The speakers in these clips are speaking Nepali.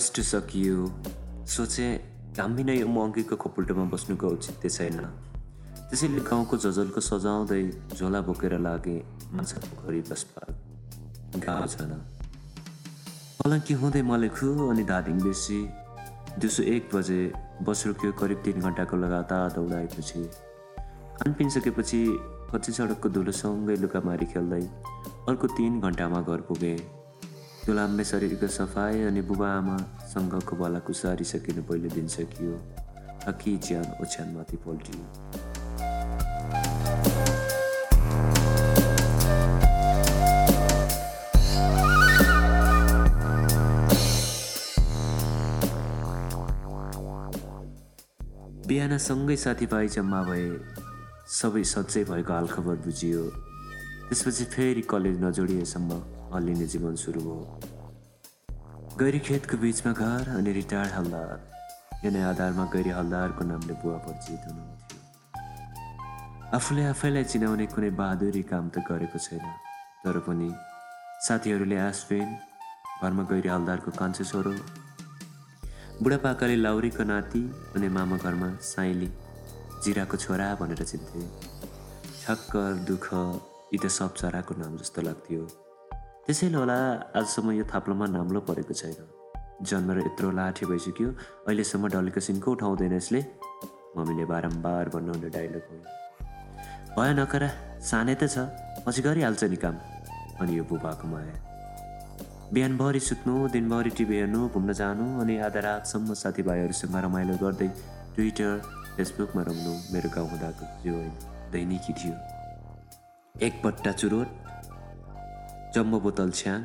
फर्स्ट सकियो सोचे घाम्बिन यो मङ्कीको खपुल्टोमा बस्नुको औचित्य छैन। त्यसैले गाउँको झजलको सजाउँदै झोला बोकेर लागे माछाको घरी बसपा गाउँ छैन। पलङ्की हुँदै मलेखु अनि धादिङ बेसी? दिउँसो एक बजे बस रोक्यो करिब तिन घन्टाको लगातार दौडाएपछि। खानपिन सकेपछि कच्ची सडकको धुलोसँगै लुकामारी खेल्दै अर्को तिन घन्टामा घर पुगे। त्यो शरीरको सफाइ अनि बुबा आमासँगको बलाकुसारी सकिनु पहिलो दिन सकियो अकि ज्यान ओछ्यानमाथि पल्टियो बिहानसँगै साथीभाइ जम्मा भए सबै सच्चै भएको हालखबर बुझियो त्यसपछि फेरि कलेज नजोडिएसम्म हल्लिने जीवन सुरु भयो गैरी खेतको बिचमा घर अनि रिटायर्ड हलदार यिनै आधारमा गैरी हलदारको नामले बुवा परिचित हुनुहुन्थ्यो। आफूले आफैलाई चिनाउने कुनै बहादुरी काम त गरेको छैन। तर पनि साथीहरूले आसफेन घरमा गैरी हलदारको कान्छो छोरो बुढापाकाले लाउरीको नाति अनि मामा घरमा साइली जिराको छोरा भनेर चिन्थे। ठक्कर दुःख यी त सब चराको नाम जस्तो लाग्थ्यो। त्यसैले होला आजसम्म यो थाप्लोमा नाम्लो परेको छैन। जन्मेर यत्रो लाठी भइसक्यो अहिलेसम्म डल्लेको सिनको उठाउँदैन यसले। मम्मीले बारम्बार भन्नुहुने डाइलग हो भयो नकरा सानै त छ। पछि गरिहाल्छ नि काम। अनि यो बुबाको माया। बिहानभरि सुत्नु दिनभरि टिभी हेर्नु घुम्न जानु अनि आधा रातसम्म साथीभाइहरूसँग रमाइलो गर्दै ट्विटर फेसबुकमा रम्नु मेरो गाउँ हुँदाको थियो दैनिकी थियो। एक पट्टा चुरोट जम्बो बोतल छ्याङ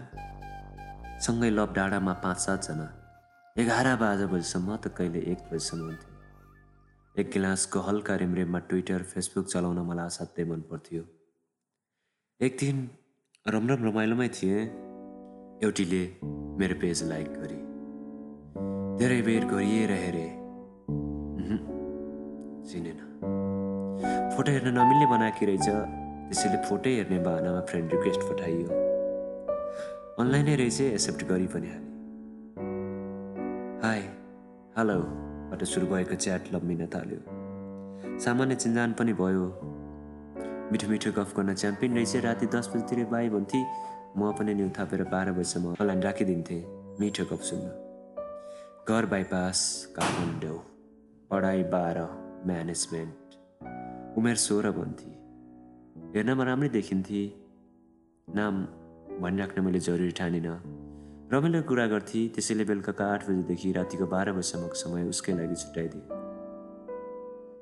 सँगै लप डाँडामा पाँच सातजना एघार बाह्र बजीसम्म त कहिले एक बजीसम्म हुन्थ्यो। एक गिलासको हल्का रिमरिममा ट्विटर फेसबुक चलाउन मलाई असाध्यै मन पर्थ्यो एक दिन रमरम रमाइलोमै थिएँ। एउटीले मेरो पेज लाइक गरे धेरै बेर गरिएर हेरे। चिनेन। फोटो हेर्न नमिल्ने बनाएकी रहेछ। त्यसैले फोटो हेर्ने बाहनामा फ्रेन्ड रिक्वेस्ट पठाइयो। अनलाइनै रहेछ एक्सेप्ट गरी पनि हाले हाई हेलोबाट सुरु भएको च्याट लम्बिन थाल्यो सामान्य चिन्जान पनि भयो मिठो मिठो गफ गर्न च्याम्पियन रहेछ राति दस बजीतिर बाई भन्थे म पनि न्यु थापेर बाह्र बजीसम्म अनलाइन राखिदिन्थेँ मिठो गफ सुन्न घर बाइपास काठमाडौँ पढाइ बाह्र म्यानेजमेन्ट उमेर सोह्र भन्थे हेर्नमा राम्रै देखिन्थे नाम भनिराख्न मैले जरुरी ठानिनँ। रमाइलो कुरा गर्थेँ त्यसैले बेलुकाका आठ बजीदेखि रातिको बाह्र बजीसम्मको समय उसकै लागि छुट्याइदिएँ।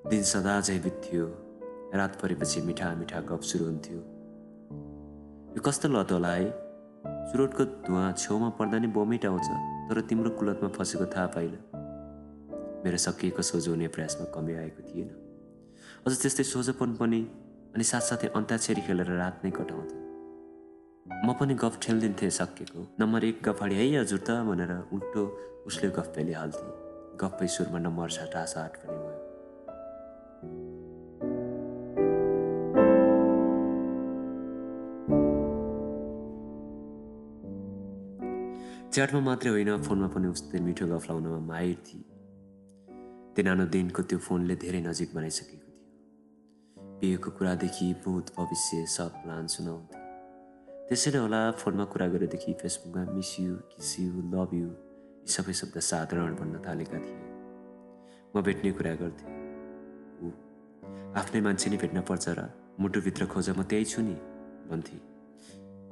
दिन सदा झै बित्थ्यो। रात परेपछि मिठा मिठा गफ सुरु हुन्थ्यो। यो कस्तो लत होला है? चुरोटको धुवा छेउमा पर्दा नै बोमिट आउँछ तर तिम्रो कुलतमा फसेको थाहा पाइल मेरो सकिएको सोझो प्रयासमा कमी आएको थिएन। अझ त्यस्तै सोझोपन पनि अनि साथसाथै अन्ताक्षरी खेलेर रात नै कटाउँथ्यो। म पनि गफ ठेलिदिन्थेँ सकिएको नम्बर एक गफाडी है हजुर त भनेर उल्टो उसले गफ पेलिहाल्थे गफै सुरमा नम्बर साटासाट पनि भयो। च्याटमा मात्रै होइन फोनमा पनि उस्तै मिठो गफ लाउनमा माहिर थिए। दिनानो दिनको त्यो फोनले धेरै नजिक बनाइसकेको थियो। बिहेको कुरादेखि भूत भविष्य सब प्लान सुनाउँथे त्यसैले होला फोनमा कुरा गरेदेखि फेसबुकमा miss you kiss you love you यी सबै शब्द साधारण भन्न थालेका थिए। म भेट्ने कुरा गर्थेँ। ऊ आफ्नै मान्छे नै भेट्न पर्छ र मुटुभित्र खोज म त्यही छु नि भन्थे।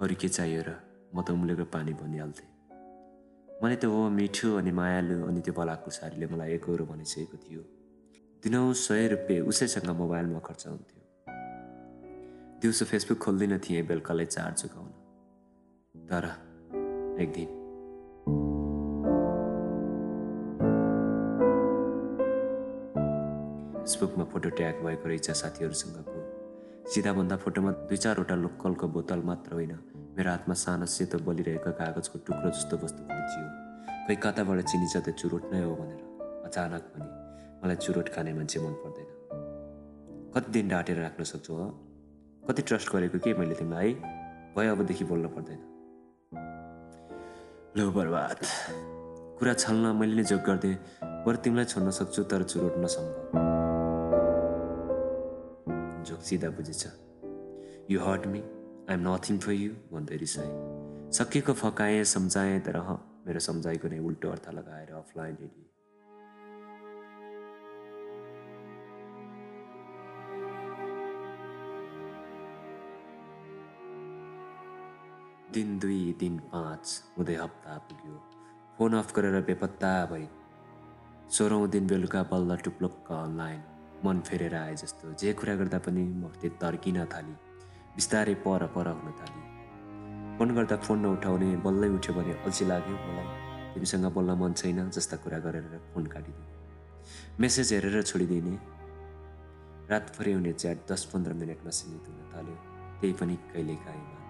अरू के चाहियो र म त उम्लेको पानी भनिहाल्थेँ। मैले त हो मिठो अनि मायालु अनि त्यो बलाको सारीले मलाई एकरो भनिसकेको थियो। दिनौँ सय रुपियाँ उसैसँग मोबाइलमा खर्च हुन्थ्यो। दिउँसो फेसबुक खोल्दिनँ थिएँ बेलुकालाई चार्ज चुकाउन तर एक दिन फेसबुकमा फोटो ट्याग भएको रहेछ साथीहरूसँगको सिधाभन्दा फोटोमा दुई चारवटा लोकलको बोतल मात्र होइन मेरो हातमा सानो सेतो बलिरहेको कागजको टुक्रो जस्तो वस्तु पनि थियो। खै कताबाट चिनिन्छ त्यो चुरोट नै हो भनेर। अचानक पनि मलाई चुरोट खाने मान्छे मन पर्दैन कति दिन डाँटेर राख्न सक्छु हो? कति ट्रस्ट गरेको के मैले तिमीलाई है? भयो अबदेखि बोल्नु पर्दैन। लो बर्बाद। कुरा छल्न मैले नै जोग गर्दै बरु तिमीलाई छोड्न सक्छु तर चुरोट नसम्भव जोग सिधा बुझेछ। You hurt me I am nothing for you भन्दै रिसाएँ। सकेको फकाएँ सम्झाएँ तर ह मेरो सम्झाइको नै उल्टो अर्थ लगाएर अफलाइन हिँडेँ दिन दुई दिन पाँच हुँदै हप्ता पुग्यो। फोन अफ गरेर बेपत्ता भई सोह्रौँ दिन बेलुका बल्ल टुप्लुक्क अनलाइन मन फेरेर आए जस्तो। जे कुरा गर्दा पनि म त्यो तर्किन थाली। बिस्तारै पर पर हुन थाली। फोन गर्दा फोन नउठाउने बल्लै उठ्यो भने अल्छी लाग्यो मलाई। तिमीसँग बोल्न मन छैन जस्ता कुरा गरेर फोन काटिदिने मेसेज हेरेर छोडिदिने। रातभरि हुने च्याट दस पन्ध्र मिनटमा सीमित हुन थाल्यो। त्यही पनि कहिलेकाहीँ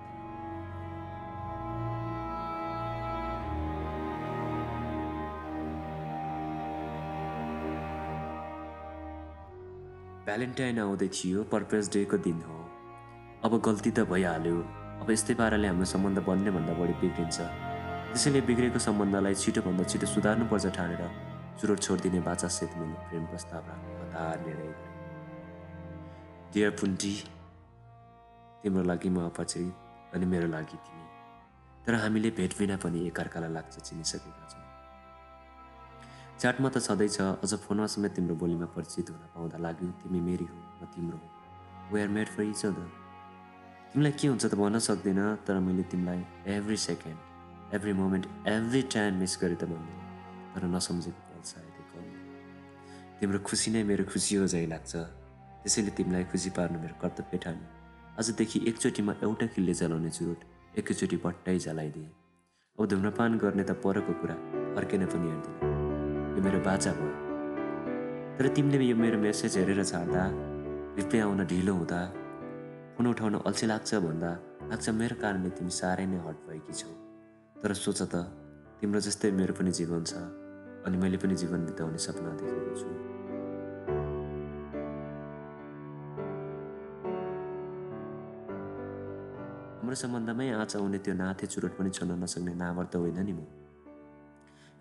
भ्यालेन्टाइन आउँदै थियो पर्पज डेको दिन हो। अब गल्ती त भइहाल्यो। अब यस्तै पाराले हाम्रो सम्बन्ध बन्ने भन्दा बढी बिग्रिन्छ। त्यसैले बिग्रेको सम्बन्धलाई छिटोभन्दा छिटो सुधार्नुपर्छ ठानेर चुरोट छोडिदिने बाचासहित मैले प्रेम प्रस्ताव राख्ने डियर पुन्टी तिम्रो लागि म अपचरित अनि मेरो लागि तिमी। तर हामीले भेट बिना पनि एकअर्कालाई लाग्छ चिनिसकेका छौँ। च्याटमा त छँदैछ। अझ फोनमा समेत तिम्रो बोलीमा परिचित हुन पाउँदा लाग्यो तिमी मेरी हो म तिम्रो हो। We are made for each other तिमीलाई के हुन्छ त भन्न सक्दिनँ तर मैले तिमीलाई every second every moment every time miss गरेँ त भन्दिनँ। तर नसम्झेको पल सायदै तिम्रो खुसी नै मेरो खुसी हो झै लाग्छ। त्यसैले तिमीलाई खुसी पार्नु मेरो कर्तव्य ठाने आजदेखि एकचोटिमा एउटा किल्ले जलाउने चुरोट एकैचोटि पट्टै जलाइदिएँ। अब धुम्रपान गर्ने त परको कुरा फर्केन पनि हेर्दिनँ। यो मेरो बाचा भयो। तर तिमीले यो मेरो मेसेज हेरेर छाड्दा रिप्लाई आउन ढिलो हुँदा फोन उठाउन अल्छी लाग्छ भन्दा लाग्छ मेरो कारणले तिमी साह्रै नै हट भएकी छौ। तर सोच त तिम्रो जस्तै मेरो पनि जीवन छ अनि मैले पनि जीवन बिताउने सपना देखेको छु। हाम्रो सम्बन्धमै आँच आउने त्यो नाथे चुरोट पनि छोड्न नसक्ने नावर त होइन नि म।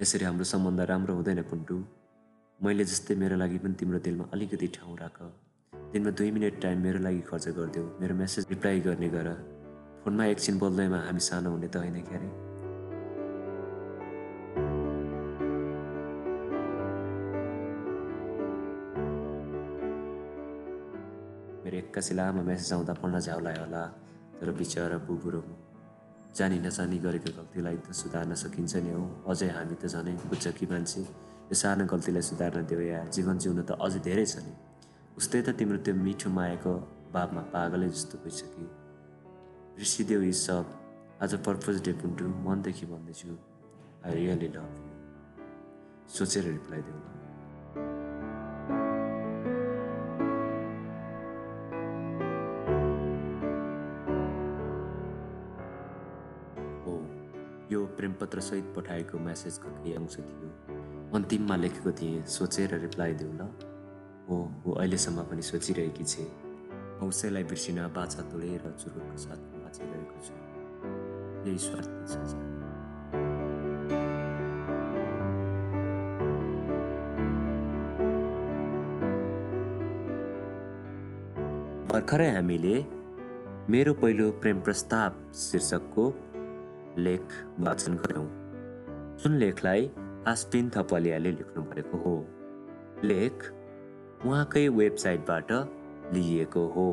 यसरी हाम्रो सम्बन्ध राम्रो हुँदैन पुन्टु मैले जस्तै मेरो लागि पनि तिम्रो दिलमा अलिकति ठाउँ राख। दिनमा दुई मिनट टाइम मेरो लागि खर्च गरिदेऊ। मेरो मेसेज रिप्लाई गर्ने गर। फोनमा एकछिन बोल्दैमा हामी सानो हुने त होइन क्यारे? मेरो एक्कासी लामो मेसेज आउँदा पढ्न झ्याउलायो होला। तर बिचरा बुबुरो जानी नजानी गरेको गल्तीलाई त सुधार्न सकिन्छ नि हौ। अझै हामी त झनै बुझ्छ कि मान्छे। यो सानो गल्तीलाई सुधार्न देऊ या जीवन जिउनु त अझै धेरै छ नि। उस्तै त तिम्रो त्यो मिठो मायाको बाबमा पागलै जस्तो भइसक्यो। बिर्सिदेऊ यी सब। आज पर्पज डे पुन्टु मनदेखि भन्दैछु। आई रियली लभ यु सोचेर रिप्लाई देऊ यो प्रेमपत्रसहित पठाएको मेसेजको केही अंश थियो। अन्तिममा लेखेको थिएँ सोचेर रिप्लाई देऊ ल। हो ऊ अहिलेसम्म पनि सोचिरहेकी छे। औसैलाई बिर्सिन बाछा तोडेर चुरोटको साथमा बाँचिरहेको छु। यही स्वार्थी छ भर्खरै हामीले मेरो पहिलो प्रेम प्रस्ताव शीर्षकको लेख वाचन गऱ्यौँ जुन लेखलाई आस्पिन थपलियाले लेख्नु भएको हो। लेख उहाँकै वेबसाइटबाट लिइएको हो।